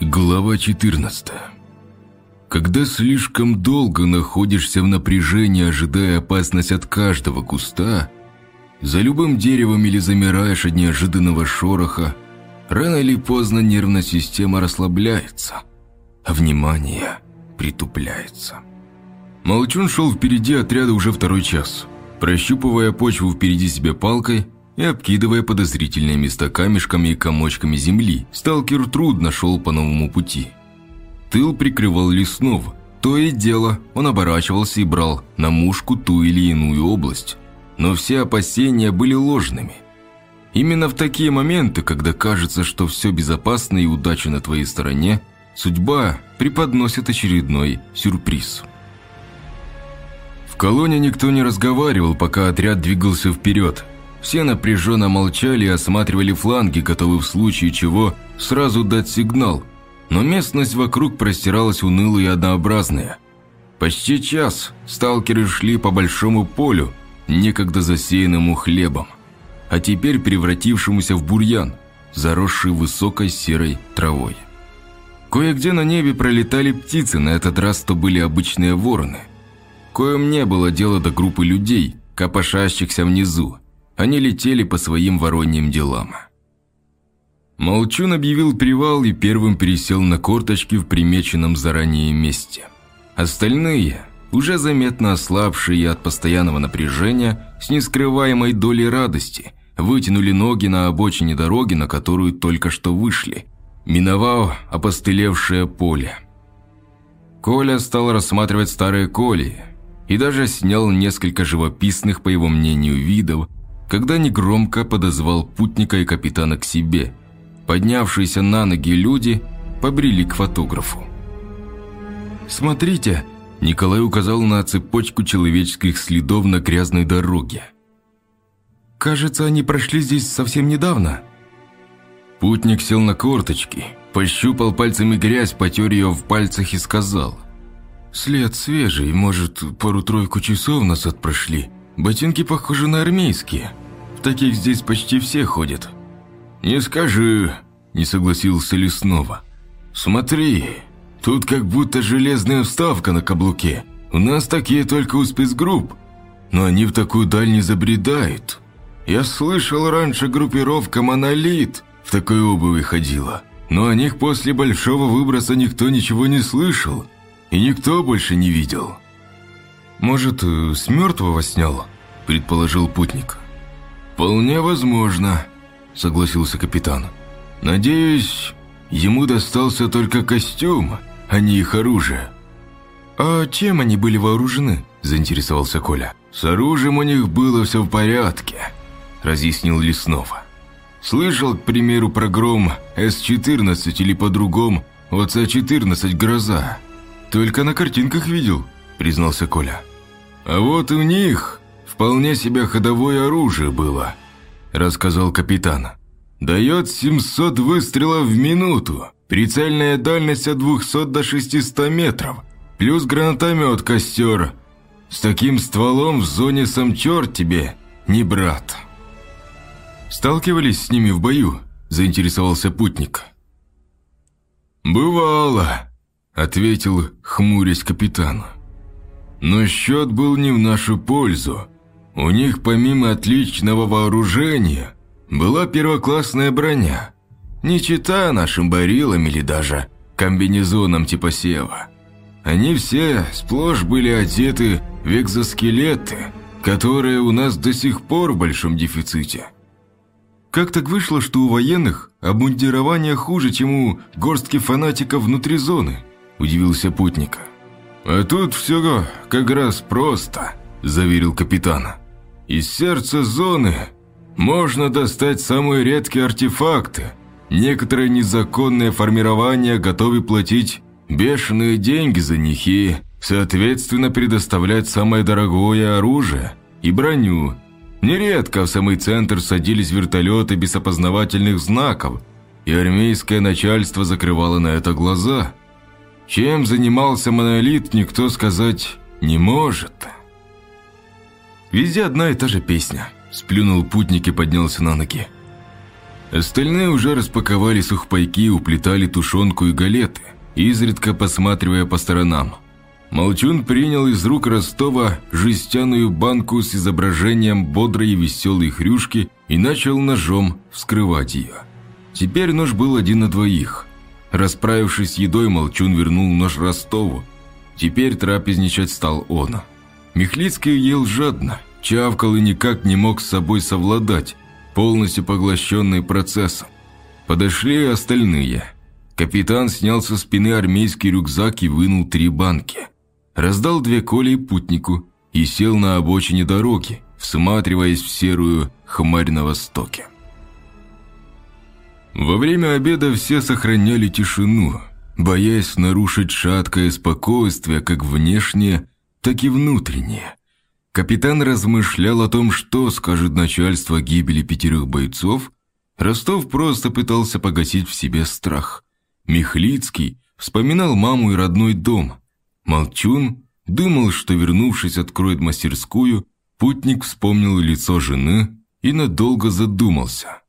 Глава 14 Когда слишком долго находишься в напряжении, ожидая опасность от каждого куста, за любым деревом или замираешь от неожиданного шороха, рано или поздно нервная система расслабляется, а внимание притупляется. Молчун шел впереди отряда уже второй час, прощупывая почву впереди себя палкой и обкидывая подозрительные места камешками и комочками земли, сталкер трудно шел по новому пути. Тыл прикрывал лесного. То и дело, он оборачивался и брал на мушку ту или иную область. Но все опасения были ложными. Именно в такие моменты, когда кажется, что все безопасно и удача на твоей стороне, судьба преподносит очередной сюрприз. В колонне никто не разговаривал, пока отряд двигался вперед – все напряженно молчали и осматривали фланги, готовы в случае чего сразу дать сигнал. Но местность вокруг простиралась унылая и однообразная. Почти час сталкеры шли по большому полю, некогда засеянному хлебом, а теперь превратившемуся в бурьян, заросший высокой серой травой. Кое-где на небе пролетали птицы, на этот раз то были обычные вороны. Коим не было дела до группы людей, копошащихся внизу, они летели по своим вороньим делам. Молчун объявил привал и первым пересел на корточки в примеченном заранее месте. Остальные, уже заметно ослабшие от постоянного напряжения, с нескрываемой долей радости, вытянули ноги на обочине дороги, на которую только что вышли, миновав опостылевшее поле. Коля стал рассматривать старые коли и даже снял несколько живописных, по его мнению, видов, когда негромко подозвал путника и капитана к себе. Поднявшиеся на ноги люди побрели к фотографу. «Смотрите!» – Николай указал на цепочку человеческих следов на грязной дороге. «Кажется, они прошли здесь совсем недавно». Путник сел на корточки, пощупал пальцами грязь, потер ее в пальцах и сказал. «След свежий, может, пару-тройку часов назад прошли. Ботинки похожи на армейские. Таких здесь почти все ходят». «Не скажи», – не согласился Леснова. «Смотри, тут как будто железная вставка на каблуке. У нас такие только у спецгрупп, но они в такую даль не забредают. Я слышал, раньше группировка «Монолит» в такой обуви ходила, но о них после большого выброса никто ничего не слышал и никто больше не видел». «Может, с мертвого снял?» – предположил путник. «Вполне возможно», – согласился капитан. «Надеюсь, ему достался только костюм, а не их оружие». «А чем они были вооружены?» – заинтересовался Коля. «С оружием у них было все в порядке», – разъяснил Леснова. «Слышал, к примеру, про гром С-14 или по-другому ОЦ-14 «Гроза». «Только на картинках видел», – признался Коля. «А вот у них вполне себе ходовое оружие было», – рассказал капитан. «Дает 700 выстрелов в минуту, прицельная дальность от 200 до 600 метров, плюс гранатомет костер. С таким стволом в зоне сам черт тебе, не брат». «Сталкивались с ними в бою?» – заинтересовался путник. «Бывало», – ответил, хмурясь капитан. «Но счет был не в нашу пользу. У них помимо отличного вооружения была первоклассная броня. Не чита нашим барилам или даже комбинезонам типа Сева. Они все сплошь были одеты в экзоскелеты, которые у нас до сих пор в большом дефиците. Как так вышло, что у военных обмундирование хуже, чем у горстки фанатиков внутри зоны? Удивился путника. А тут все как раз просто, заверил капитан. Из сердца зоны можно достать самые редкие артефакты. Некоторые незаконные формирования готовы платить бешеные деньги за них и, соответственно, предоставлять самое дорогое оружие и броню. Нередко в самый центр садились вертолеты без опознавательных знаков, и армейское начальство закрывало на это глаза. Чем занимался монолит, никто сказать не может. Везде одна и та же песня. Сплюнул путник и поднялся на ноги. Остальные уже распаковали сухпайки, уплетали тушенку и галеты, изредка посматривая по сторонам. Молчун принял из рук Ростова жестяную банку с изображением бодрой и веселой хрюшки и начал ножом вскрывать ее. Теперь нож был один на двоих. Расправившись с едой, Молчун вернул нож Ростову. Теперь трапезничать стал он. Михлицкий ел жадно, чавкал и никак не мог с собой совладать, полностью поглощенный процессом. Подошли остальные. Капитан снял со спины армейский рюкзак и вынул три банки. Раздал две коли путнику и сел на обочине дороги, всматриваясь в серую хмарь на востоке. Во время обеда все сохраняли тишину, боясь нарушить шаткое спокойствие как внешнее, так и внутреннее. Капитан размышлял о том, что скажет начальство о гибели пятерых бойцов. Ростов просто пытался погасить в себе страх. Михлицкий вспоминал маму и родной дом. Молчун думал, что, вернувшись, откроет мастерскую, путник вспомнил лицо жены и надолго задумался.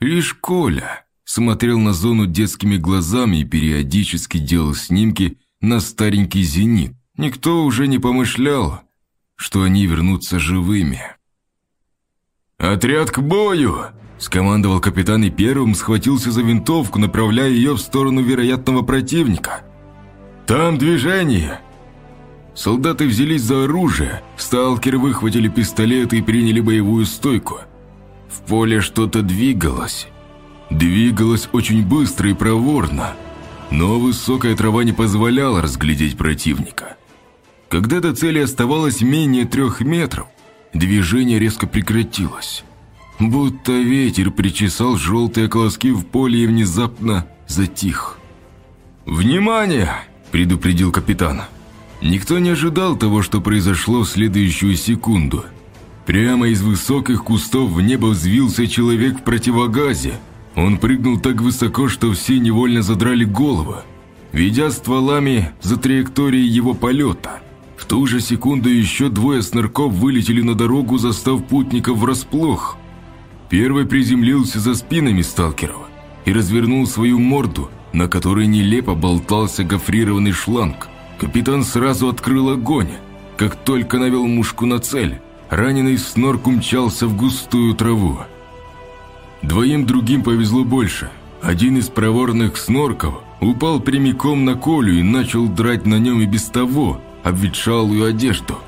Лишь Коля смотрел на зону детскими глазами и периодически делал снимки на старенький зенит. Никто уже не помышлял, что они вернутся живыми. «Отряд к бою!» – скомандовал капитан и первым схватился за винтовку, направляя ее в сторону вероятного противника. «Там движение!» Солдаты взялись за оружие, сталкеры выхватили пистолеты и приняли боевую стойку. В поле что-то двигалось. Двигалось очень быстро и проворно, но высокая трава не позволяла разглядеть противника. Когда до цели оставалось менее трех метров, движение резко прекратилось. Будто ветер причесал желтые колоски в поле и внезапно затих. «Внимание!» – предупредил капитан. Никто не ожидал того, что произошло в следующую секунду. Прямо из высоких кустов в небо взвился человек в противогазе. Он прыгнул так высоко, что все невольно задрали голову, ведя стволами за траекторией его полета – в ту же секунду еще двое снарков вылетели на дорогу, застав путников врасплох. Первый приземлился за спинами сталкеров и развернул свою морду, на которой нелепо болтался гофрированный шланг. Капитан сразу открыл огонь. Как только навел мушку на цель, раненый снорк умчался в густую траву. Двоим другим повезло больше. Один из проворных снорков упал прямиком на Колю и начал драть на нем и без того обветшалую одежду.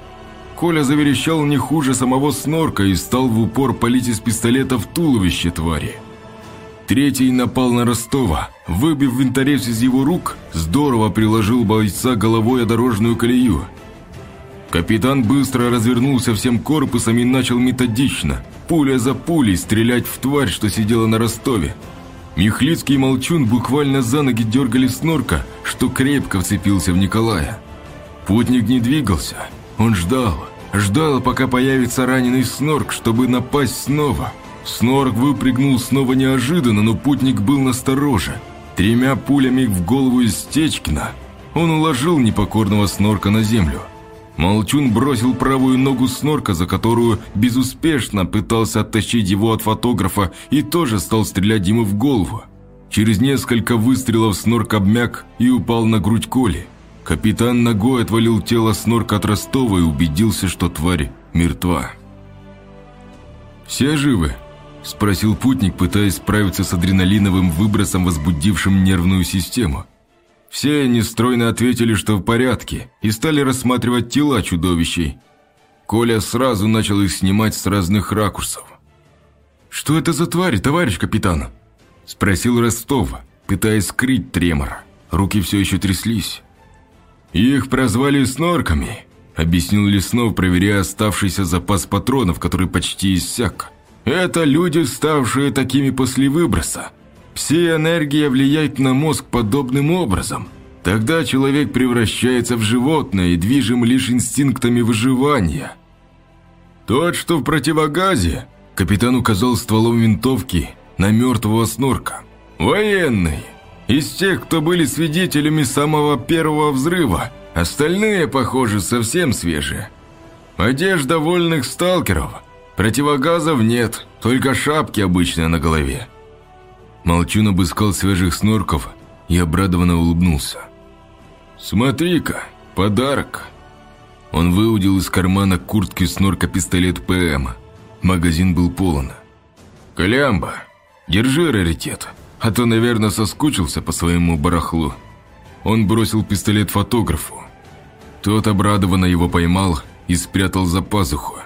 Коля заверещал не хуже самого снорка и стал в упор палить из пистолета в туловище твари. Третий напал на Ростова, выбив винторез из его рук, здорово приложил бойца головой о дорожную колею. Капитан быстро развернулся всем корпусом и начал методично, пуля за пулей, стрелять в тварь, что сидела на Ростове. Михлицкий Молчун буквально за ноги дергали снорка, что крепко вцепился в Николая. Путник не двигался. Он ждал, ждал, пока появится раненый снорк, чтобы напасть снова. Снорк выпрыгнул снова неожиданно, но путник был настороже. Тремя пулями в голову из Стечкина он уложил непокорного снорка на землю. Молчун бросил правую ногу снорка, за которую безуспешно пытался оттащить его от фотографа и тоже стал стрелять ему в голову. Через несколько выстрелов снорк обмяк и упал на грудь Коли. Капитан ногой отвалил тело снорка от Ростова и убедился, что тварь мертва. «Все живы?» – спросил путник, пытаясь справиться с адреналиновым выбросом, возбудившим нервную систему. Все нестройно ответили, что в порядке, и стали рассматривать тела чудовищей. Коля сразу начал их снимать с разных ракурсов. «Что это за тварь, товарищ капитан?» – спросил Ростов, пытаясь скрыть тремор. Руки все еще тряслись. «Их прозвали снорками», – объяснил Леснов, проверяя оставшийся запас патронов, который почти иссяк. «Это люди, ставшие такими после выброса. Пси-энергия влияет на мозг подобным образом. Тогда человек превращается в животное и движим лишь инстинктами выживания». «Тот, что в противогазе», – капитан указал стволом винтовки на мертвого снорка. «Военный». Из тех, кто были свидетелями самого первого взрыва, остальные, похоже, совсем свежие. Одежда вольных сталкеров. Противогазов нет, только шапки обычные на голове. Молчун обыскал свежих снорков и обрадованно улыбнулся. «Смотри-ка, подарок!» Он выудил из кармана куртки снорка пистолет ПМ. Магазин был полон. «Колямба, держи раритет, а то, наверное, соскучился по своему барахлу». Он бросил пистолет фотографу. Тот обрадованно его поймал и спрятал за пазуху.